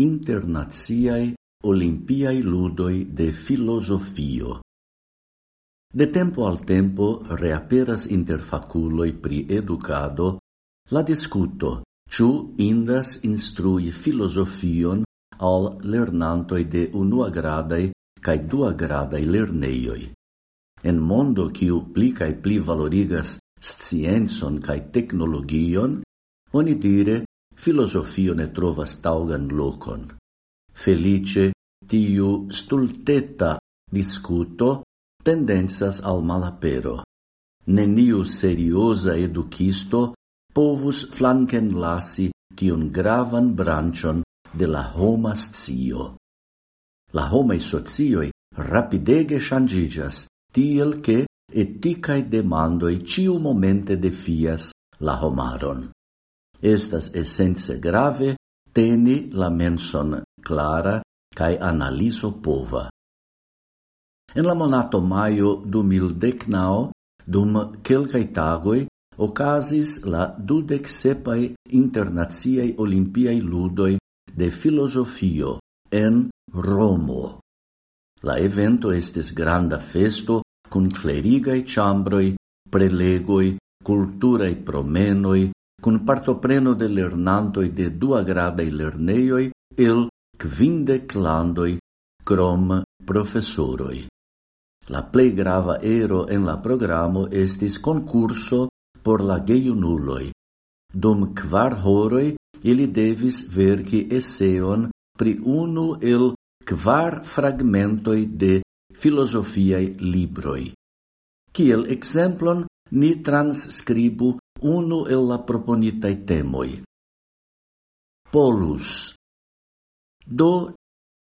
Internaziae Olimpiae Ludoi de Filosofio. De tempo al tempo reaperas inter faculoi pri educado la discuto ciu indas instrui filosofion al lernantoi de unuagradai cae duagradai lerneioi. En mondo ciu pli cae pli valorigas scienzon cae technologion, oni dire filosofio ne trovas taugan locon. Felice, tiu stulteta discuto tendenzas al malapero. Neniu seriosa educisto povus flanken lasi tion gravan brancion de la homa scio. La homai socioi rapidege shangigas, tiel che eticae demandoi ciu momente defias la homaron. Estas essence grave teni la menson clara cae analiso pova. En la monato maio du mil decnao, dum quelcae tagoi, ocasis la dudec sepae internaziei olimpiae ludoi de filosofio en Romo. La evento estes granda festo cun clerigae chambroi, prelegoi, culturae promenoi, kun partopreno de lernantoj de duagradaj lerneioi el quinde clandoi crom professoroi. La plei grava ero en la programo estis concurso por la gejunuloj. Dum kvar horoi ili devis verci eseon pri unu el kvar fragmentoi de filosofiae libroi. Kiel exemplon ni transcribu unu el la proponitai temoi. Polus. Do,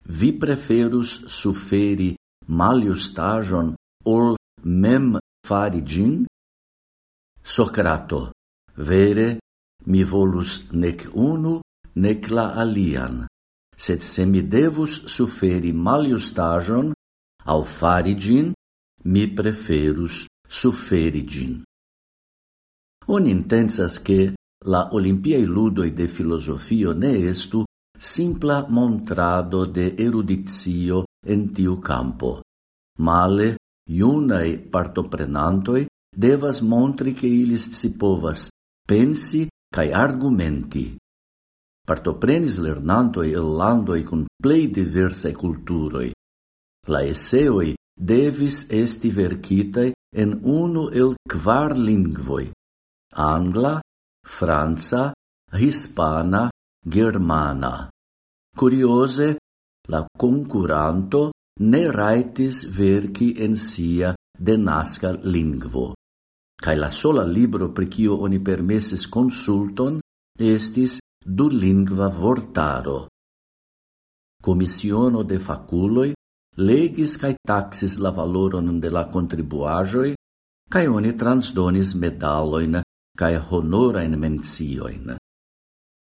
vi preferus suferi maliustajon ol mem fari gin? Socrato, vere, mi volus nec unu, nec la alian, sed se mi devus suferi maliustajon, au fari gin, mi preferus suferi gin. On intensas che la Olimpiae ludoi de filosofio ne estu simpla montrado de erudizio en tiu campo. Male, iunae partoprenantoi devas montri che ilis si povas pensi cae argumenti. Partoprenis lernantoi el landoi cun plei diversae culturoi. La esseoi devis esti vercitae en unu el quar lingvoi, angla, franca, hispana, germana. Curiose, la concuranto ne raitis verci en sia denasca lingvo. Cai la sola libro pri cio oni permesis consulton estis du lingva vortaro. Comissiono de faculoi legis cae taxis la valoron de la contribuajoi, cae oni transdonis medaloin cae honora in mencioin.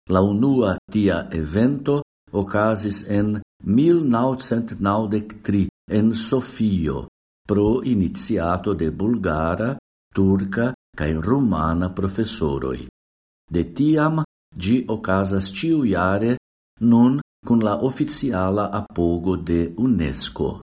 La unua tia evento ocasis en 1993 en Sofio pro iniziato de bulgara, turca cae rumana professoroi. De tiam gi ocasas ciu iare nun cun la oficiala apogo de UNESCO.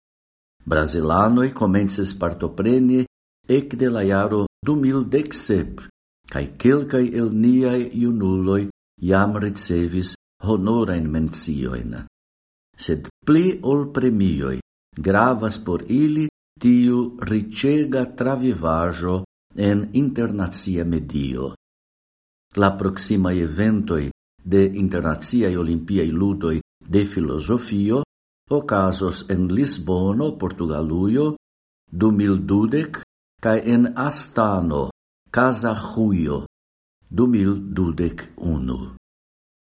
Brasilanoi comences partopreni ec de la iaro 2017 cae quelcae el niae iunuloi iam ricevis honorain mencioin. Sed pli ol premioi gravas por ili tiu ricega travivajo en internazia medio. La proxima eventoi de internaziai olimpiai ludoi de filosofio ocasos en Lisbono, Portugaluio, du cae en Astano, Casa Ruio, 2021